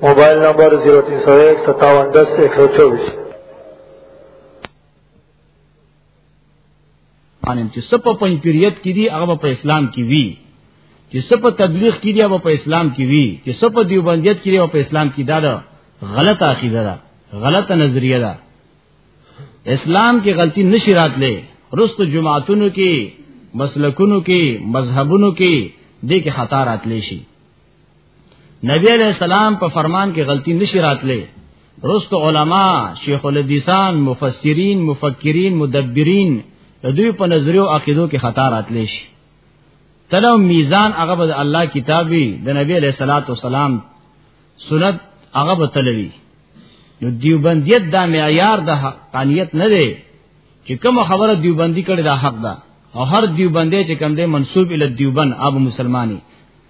موبایل نمبر 03015710124 انم چې سپ په امپریت کې دي هغه په اسلام کې وی چې سپ تبلیغ کې دي هغه په اسلام کې وی چې سپ دیوبندیت کې دي هغه په اسلام کې دا ده غلط عقیده ده غلط نظریه ده اسلام کې غلطی نشی راتلې رست جماعتونو کې مسلکونو کې مذهبونو کې دې کې خطا راتلې شي نبی علیہ السلام په فرمان کې غلطی نشی راتلې رست علما شیخ الحدیثان مفسرین مفکرین مدبرین د دوی په نظریو عقیدو کې خطا راتلې شي تلو میزان هغه به الله کتابي د نبی علیہ الصلات والسلام سنت هغه به تلوي نو دیوبندیت دا معیار د حقانیت نه دی چې کوم خبره دیوبندی کړي دا حق ده او هر دیوبندې چې کوم دی منسوب ال دیوبند اب مسلمانی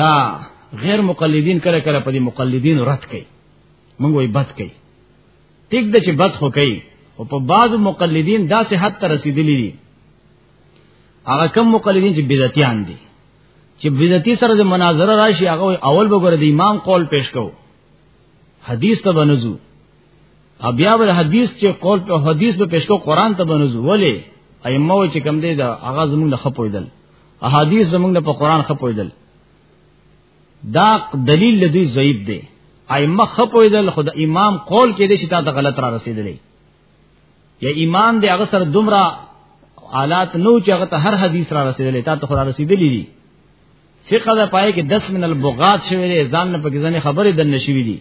دا غیر مقلدین کله کله په دې مقلدین رد کوي موږ وي بد کوي ټیک د چې بد خو کوي او په بعض مقلدین داسې حد ته رسیدلی دي هغه کم مقلدین چې بدعتيان دي چې بدعتي سره د مناظره راشي هغه اول به ګره د امام قول پیش کوو حدیث ته بنزو بیا ور حدیث چې قول په حدیث به پیش کوو قران ته بنزو ولې ائمه چې کم دی دا هغه زموږ نه خپویدل احادیث زمونږ په قران خپویدل دا دلیل لدی ضعیف دی ائمه خپویدل خود امام قول کې دي چې تا ته غلط را رسیدلې یا امام دی هغه سره دومره حالات نو چې هغه ته هر حدیث را رسیدلې تا ته خدا رسیدلې دي فقہ دا پای کې 10 من البغات شوی دی ځان نه پکې ځنې خبرې دن نشوي دي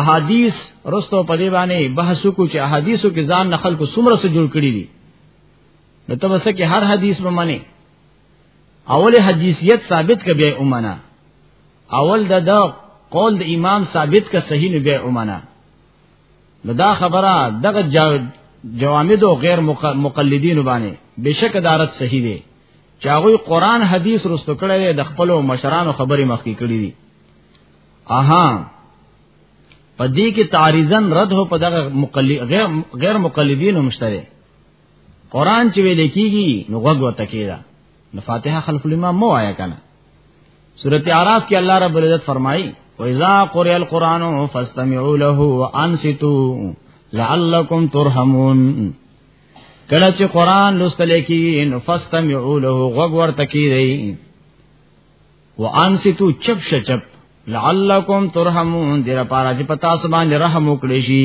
احادیث رستو په دی باندې بحث کو چې احادیثو کې ځان نخل کو سمره سره جوړ کړی دي نو ته بس کې هر حدیث به منی اول حدیثیت ثابت ک بیا امنا اول د دا قول د امام ثابت ک صحیح نه بیا امنا نو دا خبره دغه جوامد او غیر مقلدین باندې بشک دارت صحیح دی چاغوی قران حدیث رسو کړی د خپل مشرانو خبرې مخکې کړې دي اها پدې کې تعریزن رد هو په دغه مقلد غیر غیر مقلدین مشتره قران چې ویل کیږي نو غوږ وته کیدا نو فاتحه خلف الامام مو آیا کنه سورته اعراف کې الله رب العزت فرمایي واذا قرئ القران فاستمعوا له وانصتوا لعلكم ترحمون کله چې قران لوستل کیږي نو فاستمعوا له غوږ ورته کیدی وانصتوا چپ شچپ لعلكم ترحمون دغه پارا چې پتا سبحان رحم وکړي شي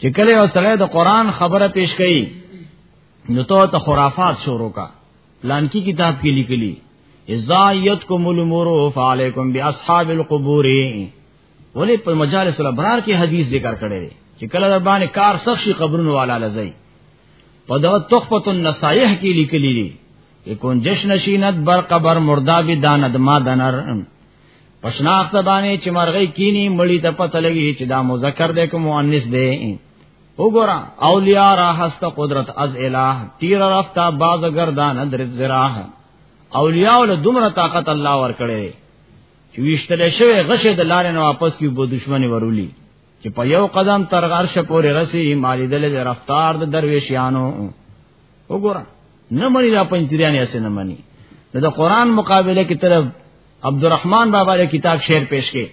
چې کله یو سره د قران خبره پیش کړي نو ته ته خرافات شروع کا لانکی کتاب کې لیکلي اذا یتکم الامور فعلیکم باصحاب القبور ولې په مجالس الابرار کې حدیث ذکر کړي چې کله در باندې کار سخت شي قبرونو والا لزی په دغه تخفه النصائح کې لیکلي دي کون جشن شینت بر قبر مردابی داند ما دنر پښناخت باندې چې مرغې کینی مړی ته پته لګي چې دا مذکر دی کوم مؤنث دی وګوره اولیاء را هست قدرت از الہ تیر رفتا باز گردان درت زراح اولیاء له دومره طاقت الله ور کړی چې ویشتل شوی غشه د لارې نه واپس کیو بو دشمنی ورولی چې په یو قدم تر غرش پورې رسی مالی دل د رفتار د درویشیانو وګوره نه مانی دا پنځتیانی اسه نه مانی د قرآن مقابله کې طرف عبدالرحمن بابا له کتاب شعر پیش کړي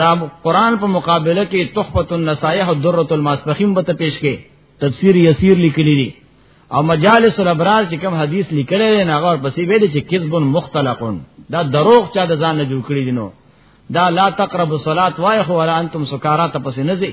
دا قران په مقابله کې تحفۃ النصائح او درۃ الماسبخین به ته پیش کړي تفسیر یسیر لیکلی دي او مجالس الابرار چې کوم حدیث لیکل دی نه غور پسې ویل چې کذب مختلقون دا دروغ چا د ځان نه جوړ کړی دي نو دا لا تقربوا الصلاۃ وای خو ولا انتم سکارا ته پسې نه ځي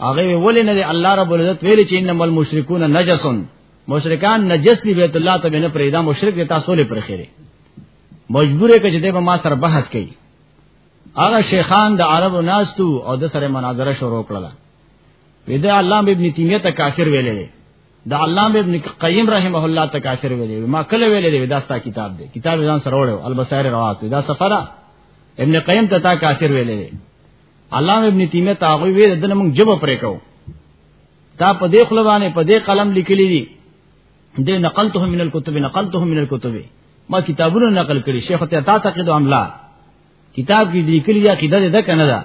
هغه ولې نه الله رب العزت ویل چې انما المشركون نجس مشرکان نجس دی بیت الله ته نه پرېدا مشرک دی تاسو له پرخيره مجبور یې کړي چې به ما سره بحث کوي هغه شیخان د عربو ناستو او د سره مناظره شروع کړله ودا علامه ابن تیمیه ته کافر ویلې دا علامه ابن قیم رحمه الله ته کافر ویلې ما کله ویلې دا ستا کتاب دی کتاب ځان سره وړو البصائر روات دا سفره ابن قیم ته تا کافر ویلې علامه ابن تیمیه تاغوی وی دنه موږ جبه پرې کو دا په دې خلبانه په دې قلم لیکلی دي دې نقلته من الكتب نقلته من الكتب ما کتابونه نقل کړي شیخ ته تا تقید عملا کتاب کې لیکلی یا کیده ده کنه دا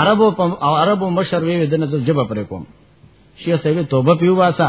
عربو په عربو مشر وی دنه جبه پرې کوم شیخ صاحب توبه پیو واسه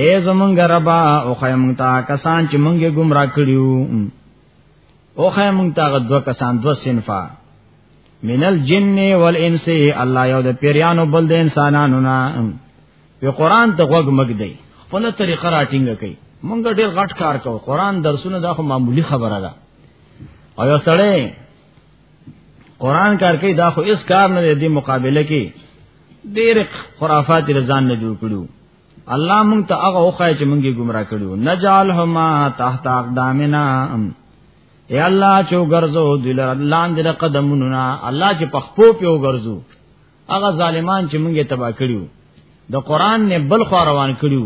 اے زمونږ ربا او خیم تا کسان چې مونږه گمراه کړیو او خیم تا غدو کسان دو صنفا منل جن والانس الله یو د پیرانو بل د انسانانو نه په قران ته غوږ مګ دی خپل طریقه راټینګ کړي مونږ ډیر غټ کار کوو قران درسونه دا خو معمولی خبره ده او یو سړی قران کار کوي دا خو اس کار نه دی مقابله کې ډیر خرافات رضان نه جوړ کړو الله مونږ ته هغه وخای چې مونږه گمراه کړو نجعلهما تحت اقدامنا اے الله چو ګرځو دل لاندې د قدمونو نا الله چې پخپو پیو ګرځو هغه ظالمان چې مونږه تبا کړو د قران نه بل خو روان کړو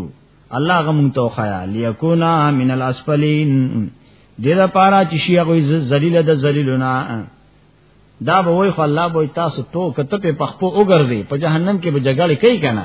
الله هغه مونږ ته وخایا لیکونا من الاسفلین دې دا پارا چې شي هغه ذلیل د ذلیلونا دا به وای خو الله به تاسو ټوک ته په پخپو وګرځي په جهنم کې به جګړه کوي کنه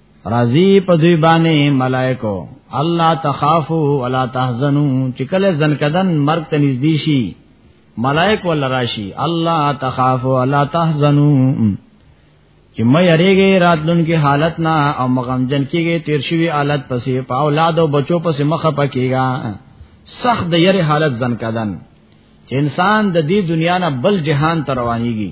راضی په دوی باندې ملائکو الله تخافو ولا تحزنو چې کله ځنکدن مرګ ته نږدې شي ملائک ول راشي الله تخافو ولا تحزنو چې مې یریږي راتلونکي حالت نه او مغم جن کېږي تیر شوی حالت پسې په اولاد او بچو پسې مخه پکېږي سخت د یری حالت ځنکدن چې انسان د دې دنیا نه بل جهان ته روانيږي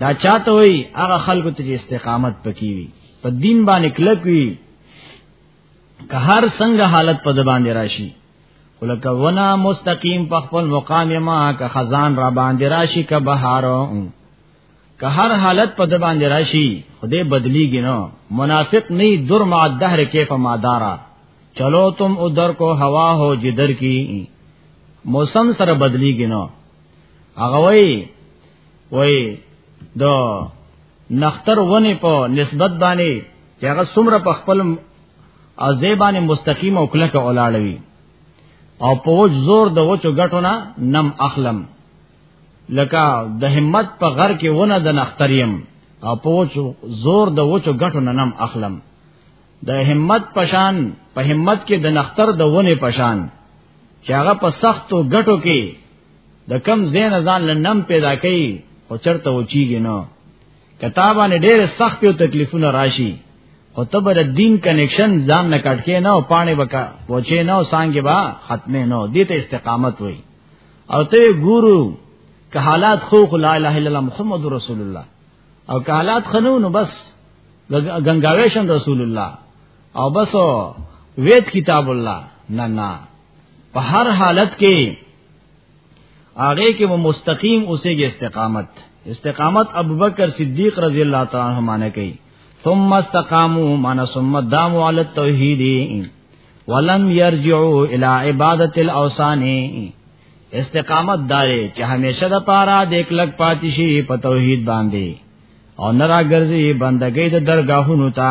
دا چاته وي هغه خلکو ته استقامت پکې وي په دین باندې کلک وي که هر څنګه حالت په د باندې راشي ولکه ونا مستقیم په خپل مقام ما که خزان را باندې راشي که بهارو که هر حالت په د باندې راشي خدای بدلیږي نو منافق نه در مع الدهر کیف ما دارا چلو تم ادھر کو ہوا ہو جدھر کی موسم سره بدلیږي نو هغه وایي وای دا نختر ونی په نسبت باندې چې هغه څومره په خپل او زیبانه مستقیم او کلک اولاړوي او په وج زور د وچو غټونه نم اخلم لکه د همت په غر کې ونه د نختریم او په وج زور د وچو غټونه نم اخلم د همت پشان په همت کې د نختر د ونه پشان چې هغه په سختو غټو کې د کم زین ځان لنم پیدا کړي او چرته وچیږي نو کتابانه ډېر سخت او تکلیفونه راشي او تبر دین کنیکشن ځان نه کټ کې نه او پانی وکا وچې نه او سانګې با ختمه نه دي ته استقامت وای او ته ګورو که حالات خو لا اله الا الله محمد رسول الله او که حالات خنو نو بس گنگاویشن رسول الله او بس وید کتاب الله نه نه په هر حالت کې هغه کې مو مستقیم اوسېږي استقامت استقامت ابوبکر صدیق رضی الله تعالی عنہ باندې کوي ثم استقاموا من ثم داموا على التوحید ولم يرجعوا الى عبادت الاوثان استقامت داري چې همیشه د پاره د یک لک پاتې شي په توحید باندې او نرا ګرځي بندګۍ د درگاهونو ته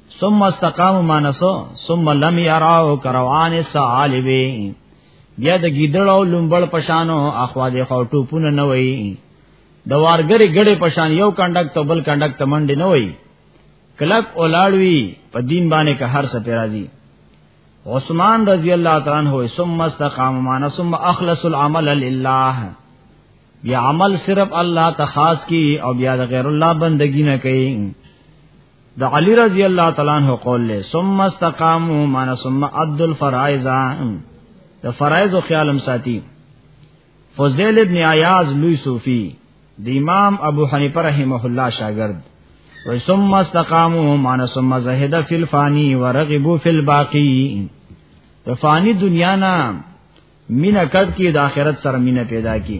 ثم استقاموا مانسو ثم لم يروا كروان السالبين بیا د ګیدړو لومبړ پشانو اخوا د خټو پونه نه وای د وارګری ګړې پشان یو کنډک ته بل کنډک ته منډې نه وای کلک اولاړوي په دین باندې که هر څه پیرازي عثمان رضی الله تعالی عنہ ثم استقام معنا ثم اخلص العمل لله بیا عمل صرف الله ته خاص کی او بیا د غیر الله بندگی نه کوي د علی رضی الله تعالی عنہ قول له ثم استقاموا معنا ثم ادوا الفرائض د فرائض او خیالم ساتي فضیل ابن عیاض لوی صوفی د امام ابو حنیفه رحمه الله شاگرد و ثم استقاموا معنا ثم زهد فی الفانی ورغبوا فی الباقی د فانی دنیا نه مینا کټ کې د آخرت سره مینا پیدا کی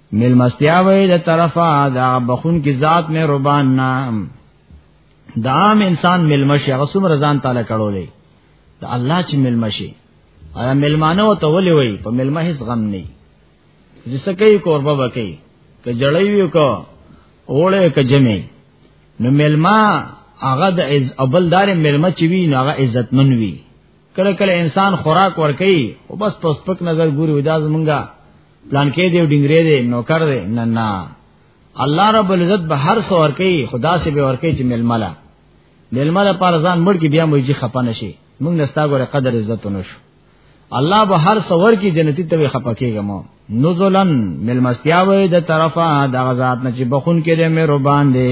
ملمستیا وې د طرفه دا بخون کی ذات مې ربان نام دا عام انسان ملمشي هغه څومره ځان تعالی کړولې دا الله چې ملمشي ایا ملمانه او تولې وې په ملمه هیڅ غم نه جسه کوي قربه وکي ک جړې وي کو اوړې ک جمې نو ملما هغه د از ابلدار ملما چې وی نو هغه عزت من وی کله کله انسان خوراک ورکي او بس پسپک نظر ګوري ودا زمونږه پلان کې دی ډنګرې دی نوکر دی نه نه الله رب العزت به هر څو ورکی خدا سي به ورکی چې ململه ململه پر ځان مړ کې بیا موږي خپنه شي موږ نستا ګوره قدر عزت ونشو الله به هر څو ورکی جنتی ته خپکیږي مو نزلن ملمستیا وې د طرفه د غزاد نه چې بخون کې دې مې ربان دې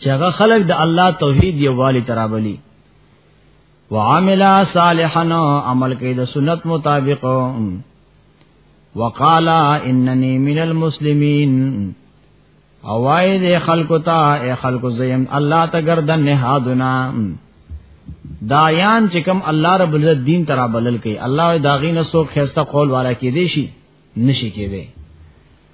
چې هغه خلق د الله توحید یو والی ترابلی وعمل صالحا عمل کوي د سنت مطابق وقال انني من المسلمين اوای دې خلق تا اے خلق زیم الله ته گردن نه حادنا دایان چې کوم الله رب العزت دین ترا بلل کوي الله داغینه سو خسته قول والا کې دی شي نشي کېږي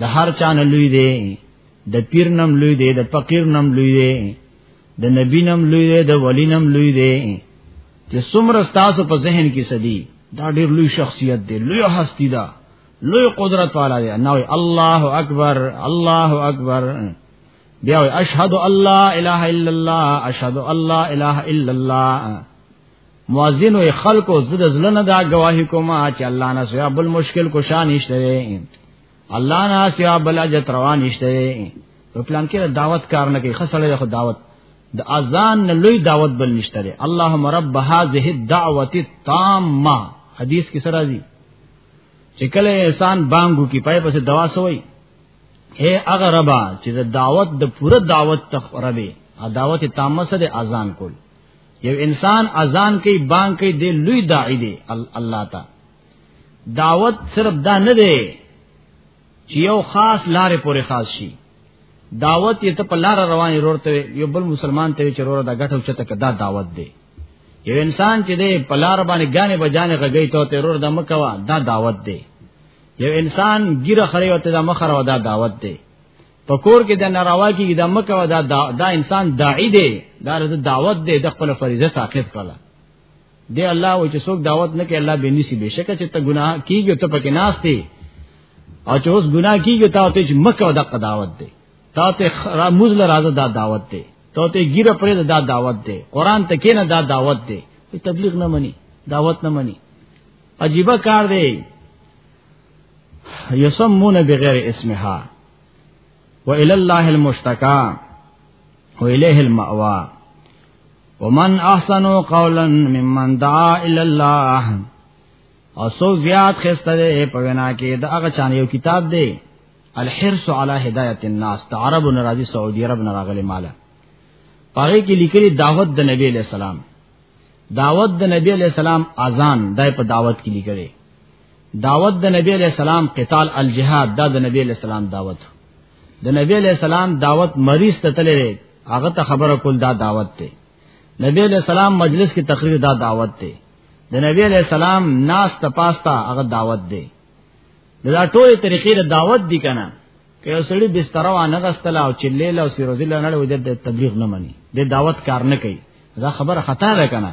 د هر چا نه لوی دی د پیر نم لوی دی د فقیر نم لوی دی د نبی نم لوی دی د ولی نم لوی دی چې څومره تاسو په ذهن کې سدي دا ډیر لوی شخصیت دی لوی هستی ده لوی قدرت والا دی نو الله اکبر الله اکبر بیا اشهد الله اله الا الله اشهد الله اله الا الله مؤذن او خلق او زړه زړه نه دا گواہی کوم چې الله نه سوا بل مشکل کو شان نشته الله نه سوا بل اجت روا نشته په پلان کې دعوت کار نه کوي خسړې خو دعوت د اذان نه لوی دعوت بل نشته لري اللهم رب هذه الدعوه التامه حدیث کې سره دي چې کله انسان بانګو کې پای پسې دوا سوي اے اگر ربا چې د دعوت د پوره دعوت تخ ربي ا دعوت تامه سره اذان کول یو انسان اذان کوي بانګ کوي د لوی داعی دی الله تا دعوت صرف دا نه دی چې یو خاص لارې پورې خاص شي دعوت یې ته په لار رواني ورته یو بل مسلمان ته چې ورته دا غټو چته کدا دعوت دی یو انسان چې دی په لار باندې غانې بجانې غږی ته ته ورته مکوا دا دعوت دی یو انسان ګیره خړې وته دا مخره دا دعوت دی په کور کې د ناروا کې د مکه دا دا انسان داعی دی دا د دعوت دی د خپل فریضه ساقط کړه دی الله او چې څوک دعوت نه کوي الله به نسی بشکه چې ته ګناه کیږي ته پکې ناس دی او چې اوس ګناه کیږي ته ته چې مکه دا دعوت دی تا ته را مزل راځه دا دعوت دی ته ته ګیره پرې دا دعوت دی قران ته کینه دا دعوت دی تبلیغ نه مني دعوت نه مني عجیب کار دی یسمون بغیر اسمها وإلى الله المشتكى وإليه المأوى ومن أحسن قولا ممن دعا إلى الله او سو زیات خسته ده په وینا کې دا هغه چانه یو کتاب دی الحرص علی هدایت الناس ته عرب ناراضی سعودي عرب ناراغلی مالا پاره کې لیکلي دعوت د نبی علیہ السلام دعوت د نبی علیہ السلام اذان دای په دعوت کې لیکلي دعوت د نبی علیہ السلام قتال الجهاد دا د نبی علیہ السلام دعوت د نبی علیہ السلام دعوت مریض ته تللی هغه ته خبره کول دا دعوت ته نبی علیہ السلام مجلس کې تقریر دا دعوت ته د نبی علیہ السلام ناس ته پاستا هغه دعوت دی دا ټول طریقې د دعوت دی کنه که سړی بستر و نه غستلا او چې لیل او سیروز الله نه وي د تبلیغ نه مني د دعوت کار نه کوي دا خبره خطا ده کنه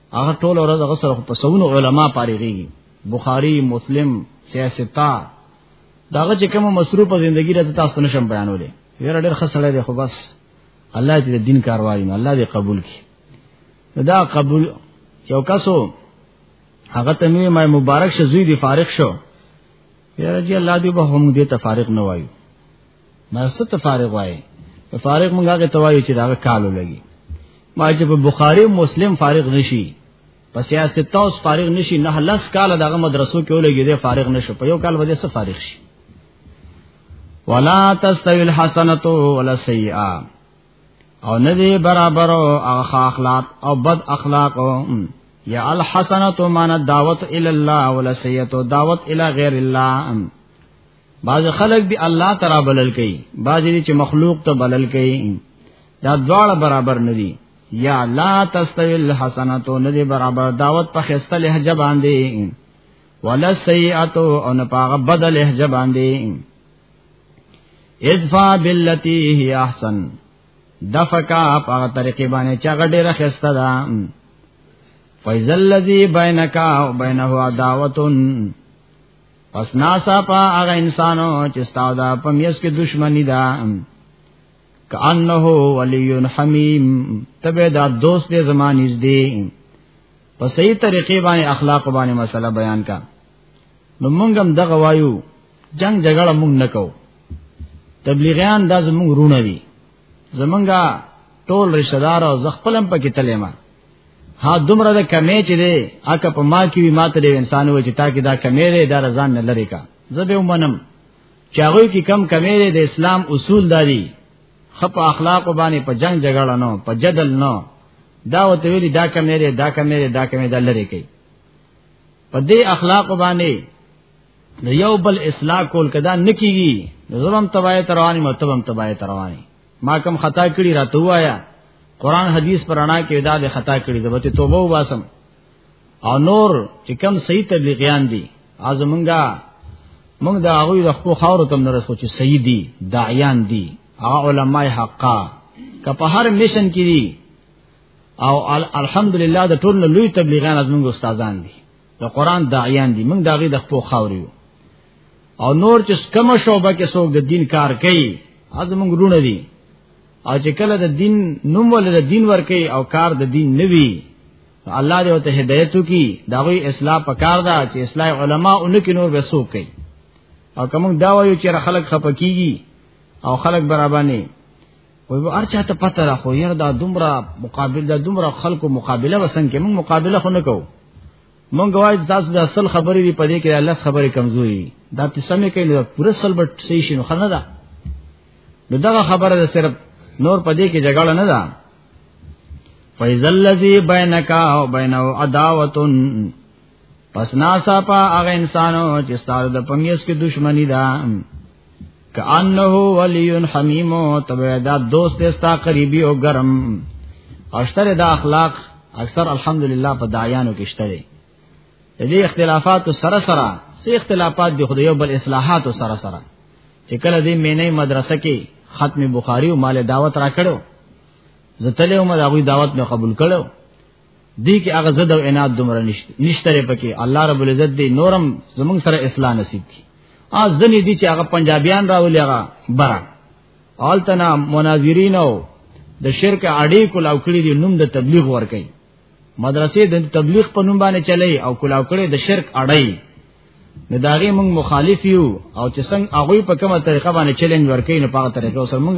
هغه ټول ورځ هغه سره په سونو علما پاریږي بخاری مسلم سیاستا داغه چې کوم مصروفه ژوندۍ راته تاسو نشم بیانولې یره ډېر خسړې دی خو بس الله دې دین کاروایي نو الله دې قبول کړي دا قبول یو کسو هغه ته مې ما مبارک شزوی دی فارغ شو یره جی الله دې به هم دې تفارق نه وایو ما ست فارغ وای فارغ مونږه هغه توایو چې دا کالو لګي ما چې په بخاری او مسلم فارغ نشي په سیاست تاوس فارغ نشي نه لس کال دغه مدرسو کې ولګي دی فارغ نشو په یو کال وځي څه فارغ شي ولا تستوی الحسنه ولا سیئه او نه دی برابر او اخلاق او بد اخلاق او یا الحسنه معنا دعوت ال الله ولا سیئه دعوت ال غیر الله بعض خلک دی الله تعالی بلل کوي بعض دي چې مخلوق ته بلل کوي دا دواړه برابر نه دي یا لا تستوی الحسنات نه دي برابر دعوت په خسته لهجه باندې ولا سیئات او نه پاغه بدل لهجه باندې ادفع باللتی هی احسن دفقا پاغه طریقې باندې چا غډېره خسته ده فیزل الذی بینک و بینه عداوتن پس ناسا پا هغه انسانو چې ستاسو دا پمیس کې دشمنی ده کانه ولی حمیم تبه دا دوست دې زمانه نږدې په صحیح طریقې باندې اخلاق باندې مسله بیان کا نو مونږ هم دغه وایو جنگ جګړه مونږ نکو تبلیغیان دا زمونږ رونه دي زمونږه ټول رشتہ دار او زخپلم پکې تلېما ها دومره د کمې چې دی اکه په ما کې وی ماته دی انسان و چې تا کې دا کمې دی دا رضان نه لری کا زبې ومنم چاغوي کې کم کمې دی د اسلام اصول دادی خپ اخلاق باندې په جنگ جګړه نو په جدل نو دا وته ویلی دا کمې دی دا کمې دی دا کمې دی لری کوي په دې اخلاق باندې د یو بل اصلاح کول کدا نکیږي زبم تبای تروانی متبم تبای تروانی ما کم خطا کړی راته وایا قران حدیث پرانا کې دا د خطا کړی زبته توبه واسم او نور چې کم صحیح تبلیغیان دي ازمنګا موږ دا هغه د خپل خاور تم نه رسو چې صحیح دي داعیان دي هغه علماي حقا که په هر میشن کې دي او الحمدلله د ټول لوی تبلیغان از موږ استادان دي د قران داعیان دي موږ داغه د خپل خاوري او نور چې کوم شوبه کې څوک د دین کار کوي از موږ رونه دي او چې کله د دین نوم ول د دین ور کوي او کار د دین نوي الله دې وته هدایت وکي دا وی اصلاح پکار دا چې اصلاح علما اونکي نور به سوق کوي او کوم دا وایو چې خلک خپکیږي او خلک برابر نه وای و ارچا ته پته را خو ير دا دومره مقابل دا دومره خلکو مقابله وسنګ کې موږ مقابله خو نه کوو مونږ وای تاسو د اصل خبرې دی پدې کې الله خبرې کمزوري دا ته سمې کوي نو پوره سل بټ صحیح شنو خنه ده نو دا خبره ده صرف نور پدې کې جګړه نه ده فیزل الذی بینک او بینه عداوتن پس ناسا پا اغا انسانو چه ستارو دا پمیس کی دشمنی دا کانه ولی حمیم تبع دا دوست استا قریبی او گرم اشتر دا اخلاق اکثر الحمدلله په دایانو کې شته دي د دې اختلافات سره سره سه اختلافات د خدای بل اصلاحات سره سره چې کله دې مینې مدرسه کې ختم بخاری او مال دعوت را کړو زتلې او مداوی دعوت مې قبول کړو دی کې هغه زده او عنایت دومره نشته نشته پکې الله رب العزت دې نورم زمونږ سره اصلاح نصیب کړي از دني دي چې هغه پنجابیان راولي هغه برا آلتنا مناظرین او د شرک اړې کولاو کړی دي نوم د تبلیغ ور کوي مدرسې د تبلیغ په نوم باندې چلی او کولاو کړی د شرک اړې نو داغه موږ مخالف یو او چې څنګه هغه په کومه طریقه باندې چیلنج ورکړي نه پاغه طریقه سره موږ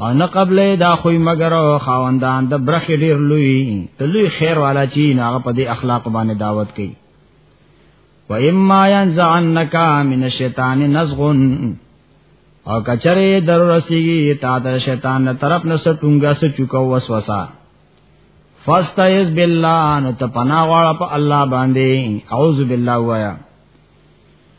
او نه قبلې دا خوې مگر خاوندان د برخ ډیر لوی ته لوی خیر والا چی نه په دې اخلاق باندې دعوت کوي و اما ينزعنك من الشیطان نزغ او کچره درورسیږي تا د شیطان نه طرف نه سټونګه سو چوکو وسوسه فاستعذ بالله نو ته پناه غواړه په الله باندې اعوذ بالله وایا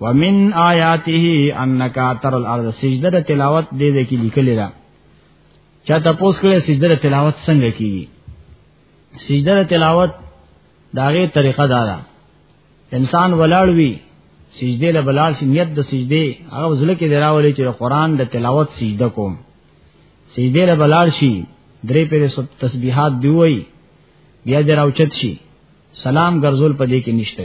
ومن آیاته انک تر الارض سجده د تلاوت دې دې کې لیکل را چا تاسو کله سجده د تلاوت څنګه کیږي سجده د تلاوت داغه طریقه دا ده انسان ولاړ وی سجده له بلال شي نیت د سجده هغه ځل کې دراولې چې قرآن د تلاوت سجده کوم سجده له بلال شي درې پیره تسبیحات دی وای بیا دراوچت شي سلام ګرځول پدې کې نشته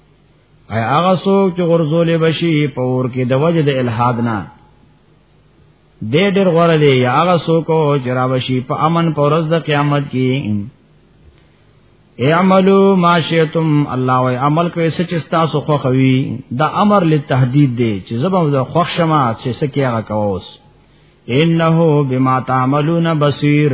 اي هغه څوک چې غرزول بشي په ور کې د وجه د الحاد نه دې ډېر غره دی یا هغه څوک چې را بشي په امن پر ورځ د قیامت کې اعملو ما شئتم الله وای عمل کوي چې تاسو خو خوي دا امر لتهدید دی چې زبم د خوښ شمه چې سکه هغه کووس انه بما تعملون بصیر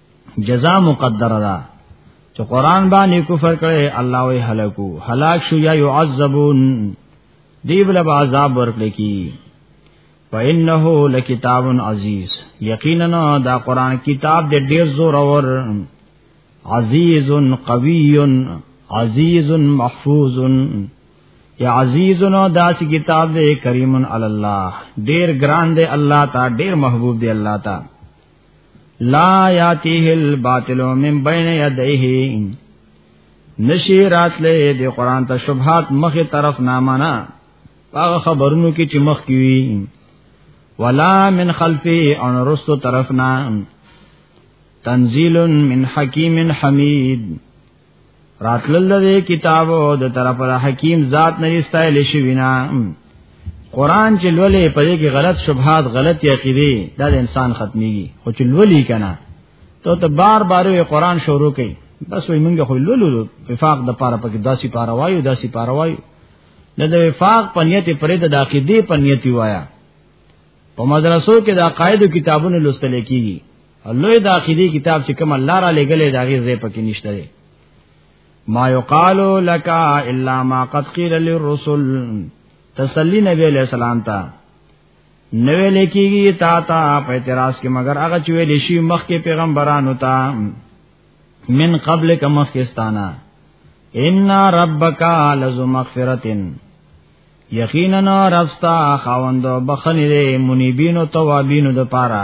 جزاء مقدره ده چې قران باندې کفر کړي الله وی هلاکو هلاک شو یا يعذبون دیب لب عذاب ورکړي کی فإنه لکتاب عزیز یقینا دا قران کتاب دې ډیر زور اور عزیز قوی عزیز محفوظ یا عزیز نو داس کتاب دې کریم علی الله ډیر ګران دې الله تا ډیر محبوب دې الله تا لا یاتیه الباطل من بین یدیه نشی راتلې د قران ته شبهات مخه طرف نامانا هغه خبرونو کې چې مخ کیوي ولا من خلفی ان رستو طرفنا تنزیل من حکیم حمید راتلل دې کتاب او د طرف د حکیم ذات نه استایل شي وینا قران چې لولې په دې کې غلط شبهات غلط عقیده دا د انسان ختميږي خو چې لولې کنه ته ته بار بار یې قران شروع کړي بس وي موږ خو لولو وفاق د پاره پکې داسي پاره وایو داسي پاره وایو نه د وفاق په نیت پرې د عقیده په نیت وایا په مدرسو کې د عقاید کتابونو لوستل کیږي الله د عقیدی کتاب چې کوم الله را لګلې دا غي زې پکې نشته دی ما یقال لك الا ما قد قيل للرسل تسلی نبی علیہ السلام ته نوې لیکيږي تا تا په اعتراض کې مگر هغه چې ویل شي مخ کې پیغمبرانو ته من قبل کا مخ کې ستانه ان ربک لذو مغفرتن یقینا رستا خاوند بخنه منیبین او توابین د پاره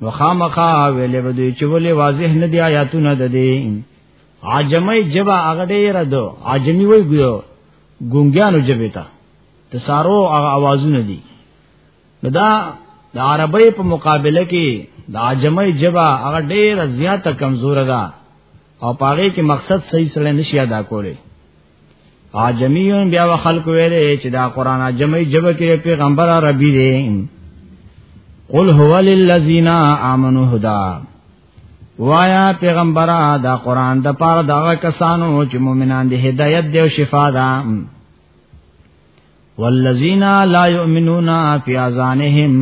نو خامخا ویلې به دوی چې ولې واضح نه دی آیاتونه د دې عجمي جبا هغه دې را دو عجمي وای ګو ګونګیانو جبه تا د سارو هغه आवाजونه دي دا د عربی په مقابله کې د عجمی جبا هغه ډیره زیاته کمزوره ده او پاره کې مقصد صحیح سره نشي ادا کولی عجمیون بیا وخلق ویلې چې دا قران عجمی جبه کې پیغمبر عربي دی قل هو للذین آمنوا هدا وایا پیغمبره دا قران د پاره دغه کسانو چې مؤمنان دي هدایت دی او شفا ده والذین لا یؤمنون فی اذانهم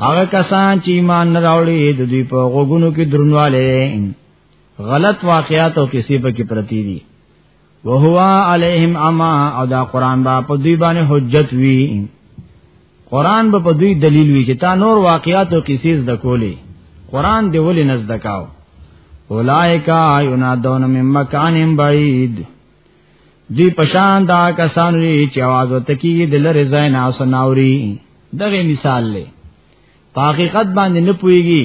هغه کسان چې ایمان نه راوړي د دوی په غوګونو کې درنواله غلط واقعات او کیسې په کې پرتی دي وهو علیهم اما او دا قران با په دوی باندې حجت وی قران به په دوی دلیل وی چې تا نور واقعات او کیسې زده کولې قران دی ولې نزد کاو اولائکا ینادون من مکان بعید دی پشان دا کسان ری چې आवाज وته کی دل رضای ناس ناوري دغه مثال لې په حقیقت باندې نه پويږي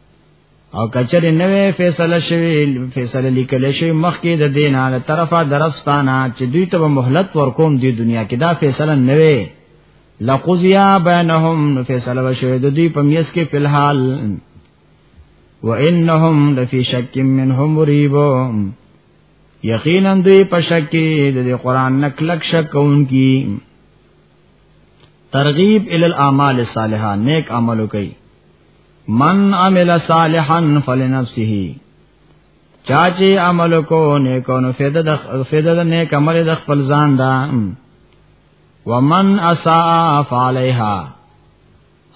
او کچره نوې فیصله شوی فیصله لیکل شوی مخکې د دینه له طرفه درستانه چې دوی ته مهلت ورکوم دی دنیا کې دا فیصله نوې لقضیا بینهم فیصله وشوی د دوی په میس کې فلحال وانهم لفی شک منهم مریبون یقینا دوی په شک کې د قران نکلک شک کوونکی ترغیب ال الاعمال الصالحه نیک عملو کوي من عمل صالحا فلنفسه چاچی عمل کو نیکو نو فیده د فیده د نیک عمل د خپل ځان دا ومن اساء فعليها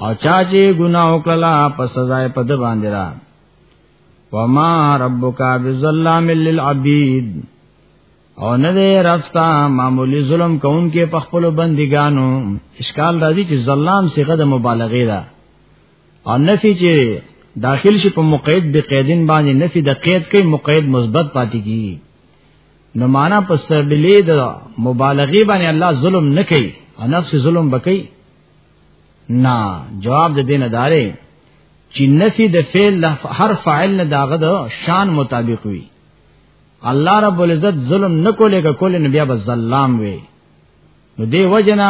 او چاچی ګناه وکړه په سزا په د باندې را وما ربک بظلام للعبید او نه دې رفتا معمولی ظلم کون کې په خپل بندګانو اشکال راځي چې ظلام صيغه د مبالغه ده او نفي چې داخل شي په مقید به قیدین باندې نفي د قید کې مقید مثبت پاتې کیږي نو معنا په سبلې د مبالغه باندې الله ظلم نه کوي او نفس ظلم بکي نه جواب د دین ادارې چې نفي د فعل هر فاعل نه داغه د شان مطابق وي الله رب العزت ظلم نکولې کولې نبي اب ظلام وي نو دی وجنا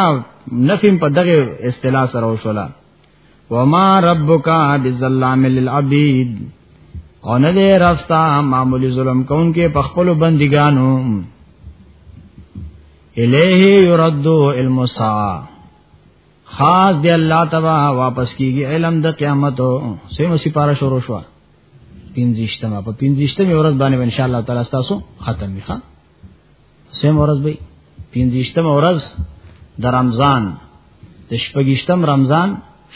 نفیم په دغه اصطلاح سره وشولا وما ربک بظلام للعبید او نه دی راستا معمولی ظلم کونکي په خپل بندګانو الیه یرد علم الساعه خاص دی الله تبا واپس کیږي علم د قیامت سیمه سپاره شروع شو پینځشتمه په پینځشتمه ورځ باندې ان شاء الله تعالی تاسو ختم وي ها سم ورځ به پنځشتم ورځ د رمضان د شپږشتم رمضان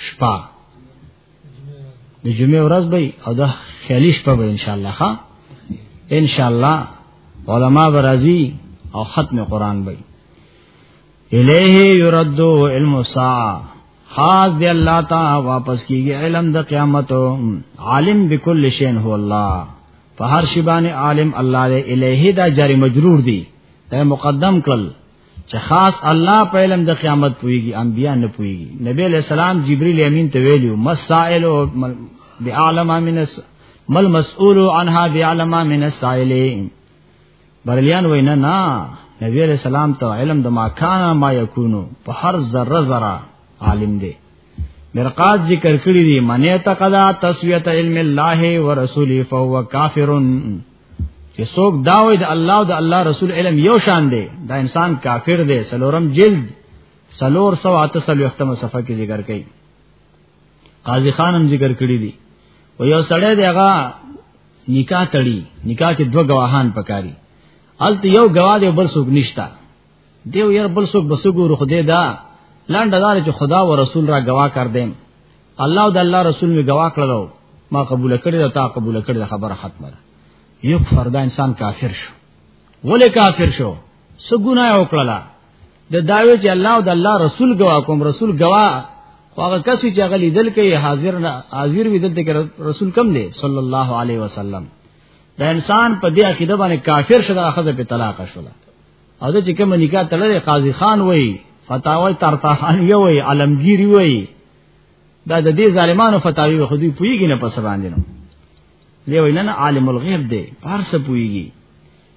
شپه د جمعې ورځ به او د خیالي شپه به ان شاء الله ها ان شاء الله علما برازي او ختم قران به الیه یرد علم الساعه خاص دی الله تا واپس کیږي علم د قیامت عالم بكل شین هو الله په هر شی باندې عالم الله دی الیه دا جاری مجرور دی دا مقدم کړل چې خاص الله په علم د قیامت پويږي انبیا نه پويږي نبی علیہ السلام جبرئیل امین ته ویلو مسائل او بعالم من مل مسئول عنها بعالم من السائلین بریلیان وینا نه نبی علیہ السلام ته علم د ما کان ما یکونو په هر ذره ذره عالم دی مرقات ذکر کړی دی من اعتقدا تسویت علم الله ورسوله فهو کافر چې څوک دا وای د الله او د الله رسول علم یو شان دی دا انسان کافر دی سلورم جلد سلور سو آتسل یختم صفحه کې ذکر کړي قاضی خان هم ذکر کړی دی او یو سړی دی هغه نکاح تړي نکاح کې دوه گواهان پکاري الته یو گواه دی بل څوک نشتا دیو یو بل څوک بسګورو خدای دا لانډه دار چې خدا او رسول را گواه کړ دیم الله او د الله رسول می گواه کړلو ما قبول کړی دا تا قبول کړی خبره ختمه ده یو فردا انسان کافر شو ولې کافر شو څه ګناه وکړه د داوی چې الله او د الله رسول گوا کوم رسول گوا هغه کس چې هغه لیدل کوي حاضر نه حاضر وي دلته کې رسول کم دی صلی الله علیه وسلم دا انسان په دې عقیده باندې کافر شوه اخذ په طلاق شوه او دا چې کوم نکاح تړلې قاضي خان وای فتاوی ترتاحان یو وای علمگیری وای دا د دې ظالمانو فتاوی خو دوی پویږي نه پس باندې نو دی وینا عالم الغیب دی پارس پویږي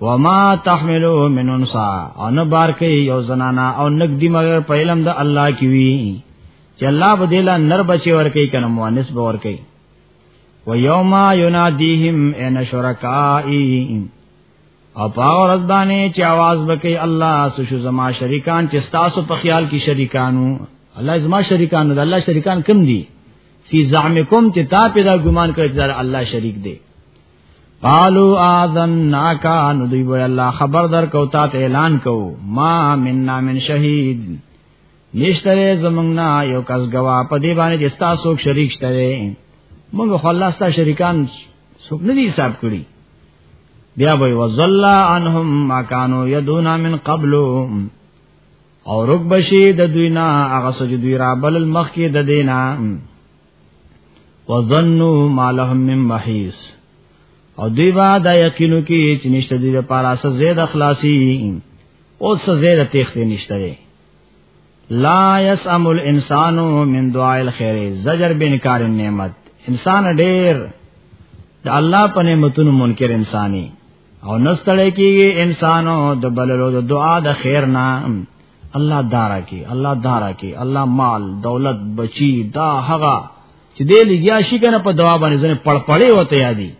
وما تحملو من انسا او نه بار کوي یو زنانا او نګدی مگر په علم د الله کی وی چې الله بدلا نر بچي ور کوي کنه مؤنث به ور کوي و یوم ینادیهم ان شرکائی او پاور ازبانی چې आवाज وکي الله سشو زما شریکان چې تاسو په خیال کې شریکانو الله زما شریکانو د الله شریکان کم دي فی زعمکم چې تا پیدا ګمان کړی چې الله شریک دی قالو اذناک نو دی وی الله خبر در کو تا ته اعلان کو ما مننا من شهید نشتره زمنګنا یو کس گوا په دی باندې چې تاسو څوک شریک شته موږ خلاصتا شریکان څوک نه دي حساب کړی بیا وی وزل عنهم ما کانوا یدونا من قبل او رب بشی د دوینا هغه سجدوی را بل مخ کې د دینا وظنوا ما لهم من محیص او دوی با دا یقینو کې چې نشته دې لپاره څه زید اخلاصي او څه زید تخت نشته دې لا یسم الانسان من دعاء الخير زجر بنکار النعمت انسان ډېر د الله په نعمتونو منکر انساني او نستړی کیږي انسانو د بللو د دعا د خیر نه الله دارا کی الله دارا کی الله مال دولت بچی دا هغه چې دې لګیا شي کنه په دعا باندې ځنه پړپړې وته یادي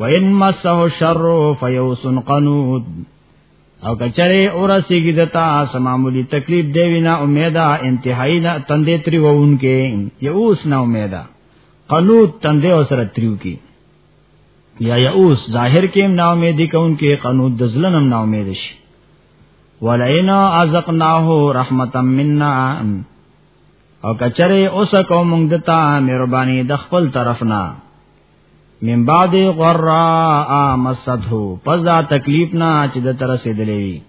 وان مسه شر فیوس قنوت او کچره اور سیګی دتا سمامولی تکلیف دی وینا امیدا انتهایی نه تندې تری وونکې یوس نه امیدا قنوت تندې اوسره تریو کې یا یئوس ظاهر کې نا امیدی کون کې قنوت د ظلم نا امید شي ولئن ازقناه رحمتا منا او کچره اوس کو مونږ دتا مهرباني د خپل طرفنا من بعد غرا مسته پس دا تکلیف نه چې د تر سه دلې وی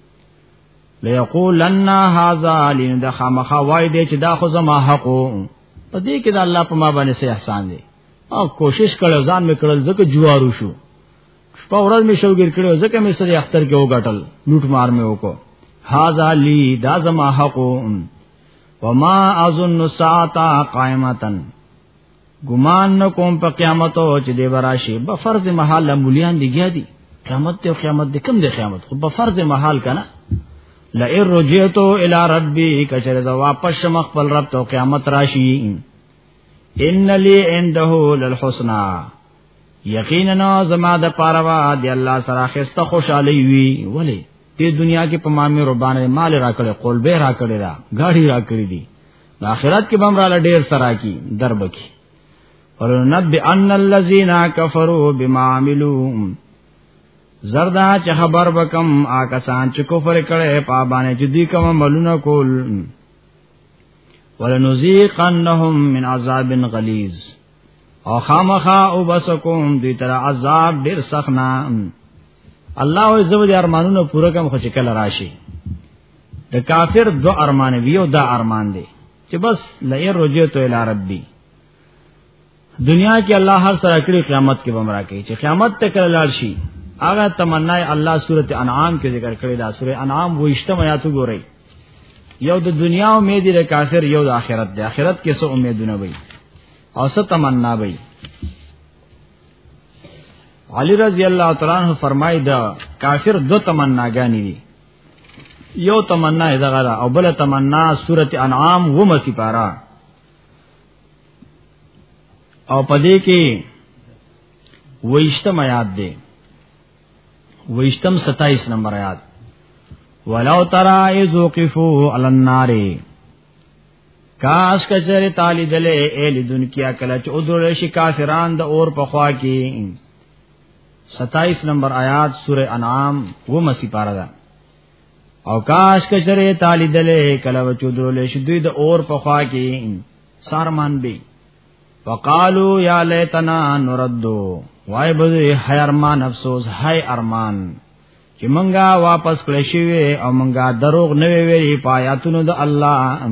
ليقولن هذا لن دخمخ وای دې چې دا خو زما حقو په دې کې د الله په ما باندې سه احسان دی او کوشش کړو ځان مې کړل ځکه جوارو شو شپه ورځ مې شوګر کړو ځکه مې سره اختر کې وګټل لوټ مار مې وکړو هاذا لی دا زما حق وما اظن ساعتا قائمتن ګمان نه کوم په قیامت او چې دی براشي به فرض محل مولیان دیګیا دي قیامت ته قیامت د کوم دی قیامت خو په فرض محل کنه لئن رجعتو الی ربی کچره ز واپس شم خپل رب ته قیامت راشي ان لی عنده للحسنا یقینا زما د پاروا دی الله سره خسته خوشالي وی ولی دې دنیا کې په مامي ربانه مال راکړي قول به راکړي دا گاډي راکړي دي د آخرت کې بم را لډیر سره کی دربکی ولنبئ ان الذين كفروا بما عملوا زردا چې خبر وکم آکسان چې کفر کړي په باندې چې دی کوم ملونه کول ولنذيقنهم من عذاب غليظ او خامخا او بسکم دې تر عذاب ډیر سخنا الله او زو دې ارمانونه پوره کم خو چې کله راشي د کافر دو ارمان ویو دا ارمان دی چې بس لئن رجعت الى ربي دنیا کې الله هر سره کړی قیامت کې بمرا کوي چې قیامت ته کله لاړ شي هغه تمنا الله سورته انعام کې ذکر کړی دا سورته انعام وښته میاتو ګورئ یو د دنیا امید لري کافر یو د آخرت د آخرت کې څه امیدونه وي او څه تمنا وي علی رضی الله تعالی عنہ فرمایي دا کافر دو تمناګانی دي یو تمنا دغه او بل تمنا سورته انعام و مسی پارا او پدې کې ویشتم آیات دی ویشتم 27 نمبر آیات ولو ترى اذ وقفوا على النار کاش کچره تالی دلې ال دنیا کله چې اودل شي کافران د اور په خوا کې 27 نمبر آیات سوره انعام و مسی پارا ده او کاش کچره تالی دلې کله وچو درولې شو دوی د اور په خوا کې سارمان به وقالو یا لیتنا نردو وای بده هی ارمان افسوس هی ارمان چې مونږه واپس کړی شوی او مونږه دروغ نه ویلي پایاتونو د الله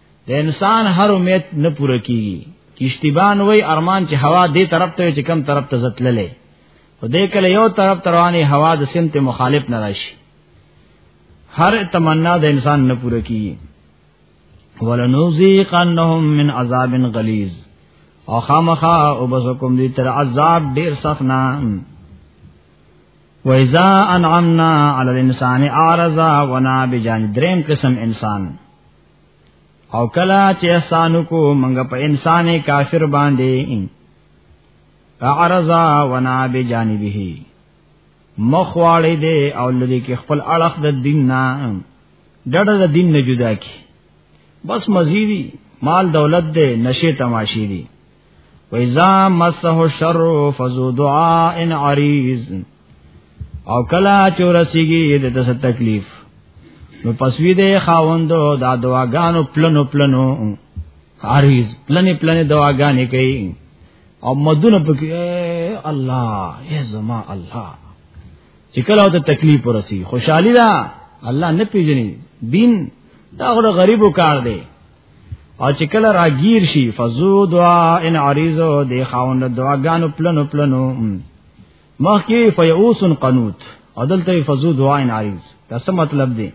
د انسان هر امید نه پوره کیږي کشتیبان وای ارمان چې هوا دې طرف ته چې کم طرف ته زتللې خو دې کله یو طرف ته رواني هوا د سمت مخالف نه راشي هر تمنا د انسان نه پوره کیږي ولنذيقنهم من عذاب غليظ او خامخا او بسکم دي تر عذاب ډیر سخت نه وَإِذَا أَنْعَمْنَا عَلَى الْإِنسَانِ أَعْرَضَ وَنَأَى بِجَانِبِ دریم قسم انسان او کلا چې احسان کو منګ په انسان کافر باندې اعرضا ونا بجانبه مخواړې دې او لری کې خپل اړخ د دین نه ډډه د دین نه جدا کی بس مزيدي مال دولت دې نشه تماشې دي وإذا مسه الشر فذو دعاء عريض او کلا چورسیږي د تس تکلیف نو پسوی دې خاوندو دا دواګانو پلنو پلنو عریض پلنې پلنې دواګانې کوي او مدونه پکې الله یا زما الله چې کله ته تکلیف ورسی خوشحالي دا الله نه پیژني دین دا غره غریبو کار دی او چې کله راګیر شي فزو دعا ان عریضو دی خاوند دعاګانو پلنو پلنو مخکې فیئوس قنوت او دلته فزو دعا ان عریض دا څه مطلب دی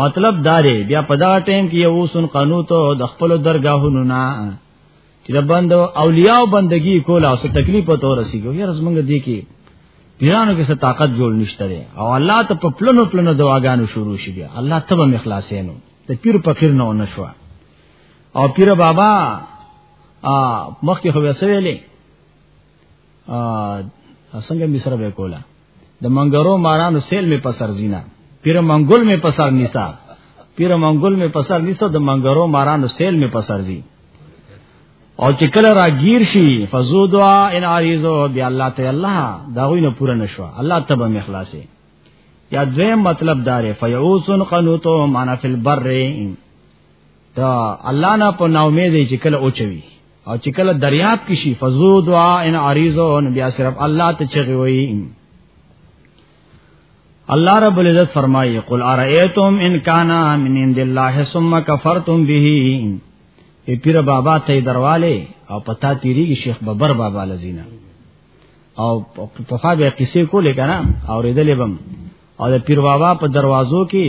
مطلب داري بیا په دا ټیم کې یوسن قنوت د خپل درگاهونو نه چې د بند اولیاء او بندگی کوله او څه تکلیف ته ورسیږي یاره زمونږ دې کې پیرانو کې څه طاقت جوړ نشته لري او الله ته په پلنو پلنو دواګانو شروع شي بیا الله ته به مخلاصینو د پیر فقیر نه ونشو او پیر بابا مخکې خو وسویلې ا څنګه می سره وکولا د منګرو مارانو سیل می پسر زینا پیر منګول می پسر نیسا پیر منګول می پسر نیسا د منګرو مارانو سیل می پسر زی او چې کله راگیر شي فزو دعا ان عریضو بیا الله ته الله دا غوینه پوره نشو الله ته به مخلاصي یا دویم مطلب دار فیعوسن قنوتو معنا فی البر دا الله نه په نومې دی چې کله اوچوي او چې کله دریاب کې شي فزو دعا ان عریضو نو بیا صرف الله ته چغي وي الله رب العزت فرمایي قل ارئیتم ان کان من عند الله ثم کفرتم به ای پیر بابا ته درواله او پتا تیری شیخ ببر بابا لزینا او په خا به قصې کولې کنه او ریدلې بم او د پیر بابا په دروازو کې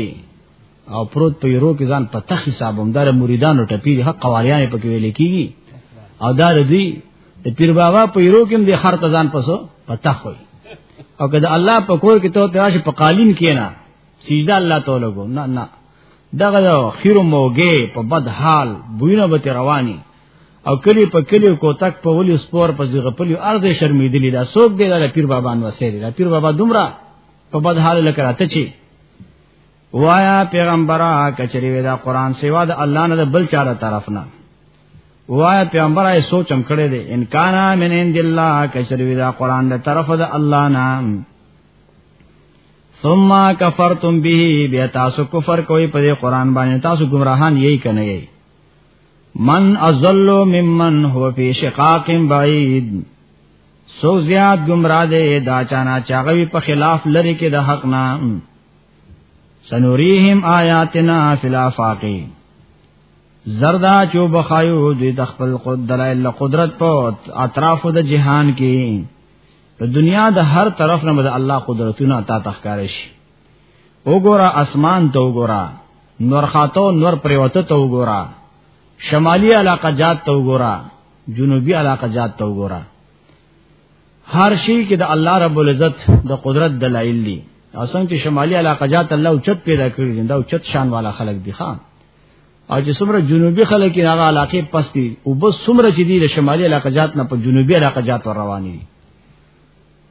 او پروت په یورو کې ځان په تخ حساب هم دار مریدانو ټپی دي حق قواریان په کې ویل کیږي او دا دوی د پیر بابا په یورو کې هم د خر ته ځان پسو په تخ وي او که د الله په کور کې ته تراش په قالین کې نه سجده الله تعالی کو نه نه دغه خیر موګه په بد حال بوینه به رواني او کلی په کلی کو تک په ولي سپور په زیغه پلی ارز شرمیدلی دا سوک دی دا پیر بابا نو سره دا پیر بابا دومره په بد حال لکه راته چی وایا پیغمبره کچری وی دا قران سیوا د الله نه بل چا تر طرف نه وایا پیغمبر ای سوچم کړی دی ان کان من عند الله کشر وی دا قران د طرف د الله نام ثم کفرتم به بیا تاسو کفر کوي په دې قران باندې تاسو گمراهان یی کنه یی من ازل ممن هو فی شقاق بعید سو زیاد گمراه دی دا چانا چاغوی په خلاف لری کې د حق نام سنوریهم آیاتنا فی الافاق زردا چو بخایو دوی د خپل قد دلائل قدرت په اطراف د جهان کې د دنیا د هر طرف نه د الله قدرتونه تا تخکار شي وګوره اسمان ته وګوره نور خاتو نور پریوته ته وګوره شمالی علاقه جات ته وګوره جنوبی علاقه جات ته وګوره هر شي کې د الله رب العزت د قدرت دلایل دي او څنګه چې شمالي علاقه جات الله اوچت پیدا کړی دی دا اوچت شان والا خلک دي ښا او چې څومره جنوبي خلک یې هغه علاقې پس دي او بس څومره چې دي د شمالي علاقه جات نه په جنوبي علاقه جات رواني دي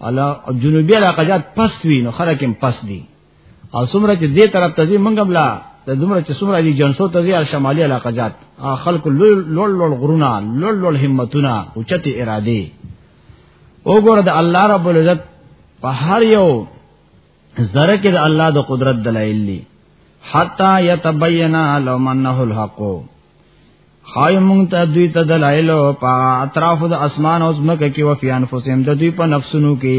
الله جنوبي علاقه جات پس وي نو خلک هم پس دي او څومره چې دې طرف ته ځي منګم لا د دومره چې څومره دي جنسو ته دي شمالي علاقه جات خلق لول لول غرونه لول لول همتونه او چته اراده وګوره د الله رب العزت په هر یو زره کې د الله د قدرت دلایل دي حتا یتبینا لهم انه الحق خای مونږ ته دوی ته دلایل او په اطراف د اسمان او زمکه کې وفي انفسهم د دوی په نفسونو کې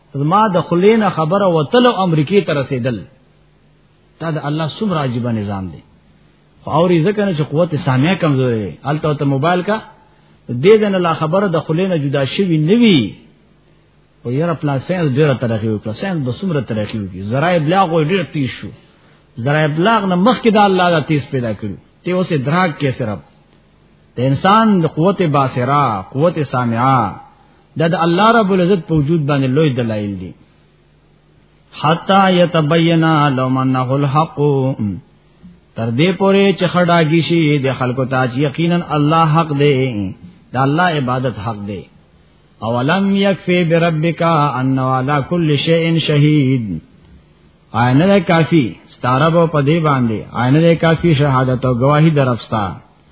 زما د خلینه خبره وتل او امریکای ته رسیدل دا د الله سمره عجیب نظام دی خو اوري ځکه نه چې قوت سامعه کمزورې دی الته ته موبایل کا دې دنه لا خبره د خلینه جدا شوی نوي او یاره پلا ساينس ډیره ترقی وکړه ساينس به سمره ترقی وکړي زراعي بلاغ ډیر تیز شو زراعي بلاغ نه مخکې د الله د تیز پیدا کړو ته اوسه دراګ کې سره د انسان د قوت باسرا قوت سامعه دا د الله رب العزت په وجود باندې لوی دلایل دي حتا یتبینا لهم انه الحق تر دې پورې چې خړاږي شي د خلکو ته چې یقینا الله حق دی دا الله عبادت حق دی اولم یکفی بربک ان علی کل شیء شهید آینه ده کافی ستاره په دې باندې آینه ده کافی شهادت او گواہی درفستا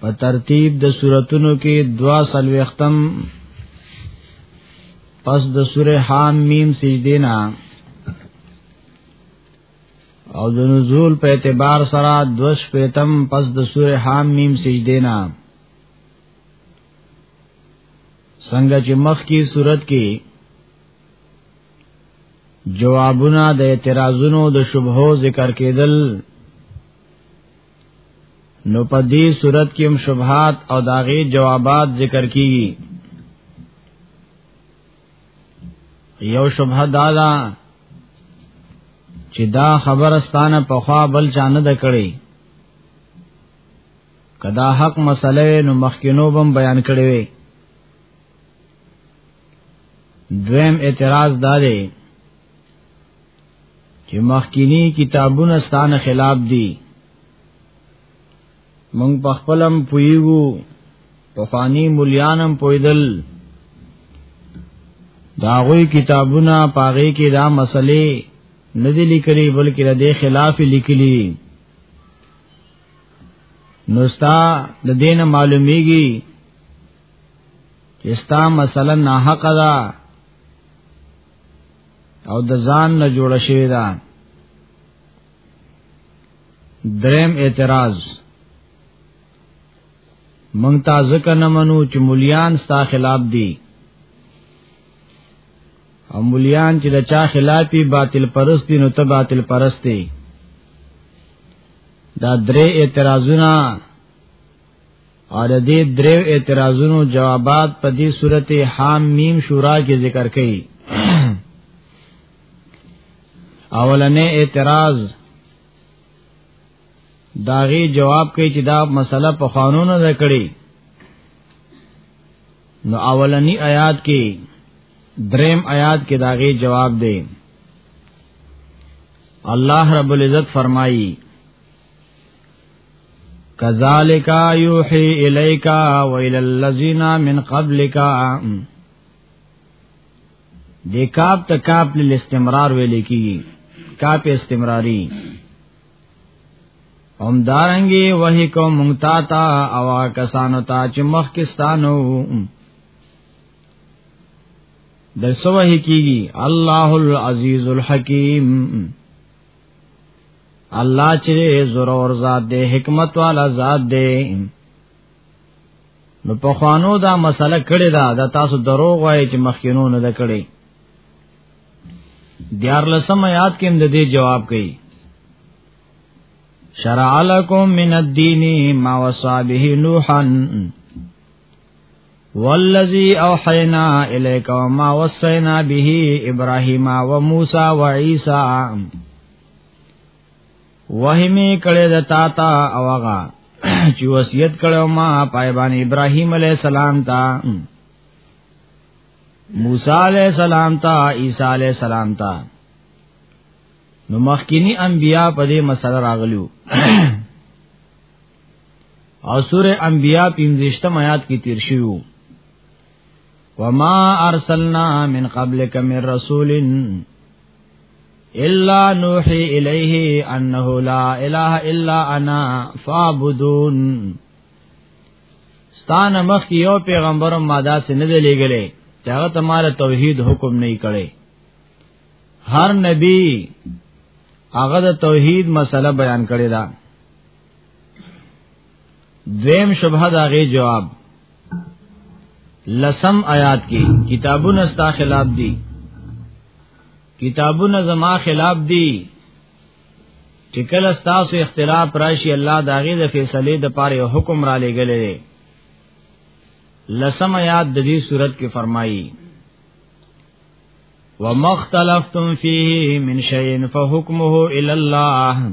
په ترتیب د سوراتونو کې دوا سلوختم پس د سوره حام میم سجده نه او د نزول په اعتبار سره دوش پیتم پس د سوره حام میم سجده نه څنګه چې مخ کی صورت کې جوابونه د اعتراضونو د شبهو ذکر کېدل نو په دې صورت کې هم شبهات او داغه جوابات ذکر کیږي یو شبهه دا ده چې دا خبرستانه په خوا بل چانه د کړي کدا حق مسله نو مخکینو بم بیان کړي وي دویم اعتراض دا دی چې مخکینی کتابونه ستانه خلاف دي مونږ په خپلم پویو په فانی مليانم پویدل دا غوی کتابونه پاغه کې دا مسلې نه دي لیکلي بلکې د دې خلاف لیکلي نوستا د دین معلومیږي چې ستا مثلا نه حق ده او د ځان نه جوړ شوی دا دریم اعتراض مونږ تا ځکه نه منو چې مليان ستا خلاف دي او مليان چې د چا خلافي باطل پرستی نو ته باطل پرستی دا درې اعتراضونه اور دې دریو اعتراضونو جوابات په دې صورت حام میم شورا کې ذکر کړي اولنې اعتراض داغي جواب کوي چې دا مسله په قانون نه کړي نو اولنی آیات کې دریم آیات کې داغي جواب دی الله رب العزت فرمایي کذالک یوحی الیک و الی الذین من قبلک د کاپ ته کاپ لیل استمرار ویل کی کاپ استمراری هم دارنګي وਹੀ کو مونتا تا او کسانو ته چې مخ کې ستانو د سوه کیږي الله العزیز الحکیم الله چې ضرور ذات دی حکمت والا ذات دی نو په خوانو دا مسله کړی دا د تاسو دروغ وای چې مخکینو نه ده کړی دیار لسم یاد کې د دې جواب کړي شرع لكم من الدين ما وصى به نوحا والذي اوحينا اليك وما وصينا به ابراهيم وموسى وعيسى وهمي کړه د تا تا اوغا چې وصیت کړو ما پایبان ابراهيم عليه السلام ته موسی علیہ السلام تا عیسی علیہ السلام تا نو مخکینی انبیا په دې مسله راغلو او سوره انبیاء 15 آیات کې تیر شوی وما ارسلنا من قبلك من رسول الا نوحي اليه انه لا اله الا انا فاعبدون ستانه مخ یو پیغمبر ما داسې نه دی لګلې چې هغه تمہاره توحید حکم نه کړي هر نبی هغه د توحید مسله بیان کړی دا دویم شبهه دا غي جواب لسم آیات کې کتابونه ستا خلاف دي کتابونه زما خلاف دي چې کله تاسو اختلاف راشي الله دا غي د فیصله د پاره یو حکم را لګلې لسم آیات د دې صورت کې فرمایي ومختلفتم فيه من شيء فحكمه الى الله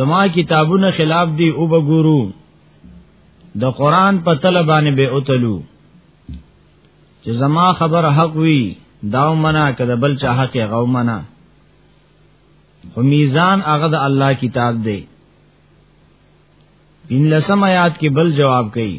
زما کتابونه خلاف دی او بګورو د قران په طلبانه به اوتلو چې زما خبر حق وی داو منا کده بل چا حق غو منا خو میزان هغه د الله کتاب دی ان لسم آیات کې بل جواب کوي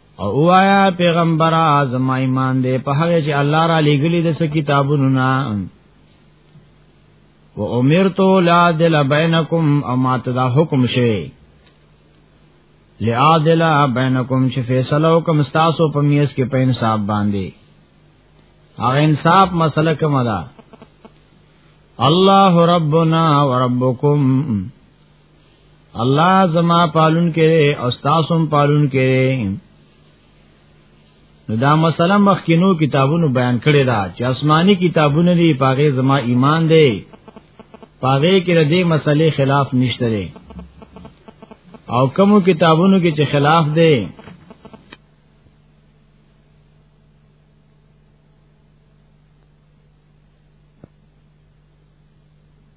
او وایا پیغمبر اعظم ایمان دې په هغه چې الله را لېګلې د څه کتابونو نه و امرتو لا دل بینکم اما تدا حکم شوی لعادل بینکم چې فیصله وکم تاسو په میس کې په انصاف باندې هغه انصاف مسله کوم ده الله ربنا وربکم الله زما پالون کړي او تاسو هم پالون کړي نو دا مسله مخکینو کتابونو بیان کړي دا چې آسماني کتابونه دی پاغه زما ایمان دی پاغه کې د دې مسلې خلاف نشته دی او کومو کتابونو کې چې خلاف دی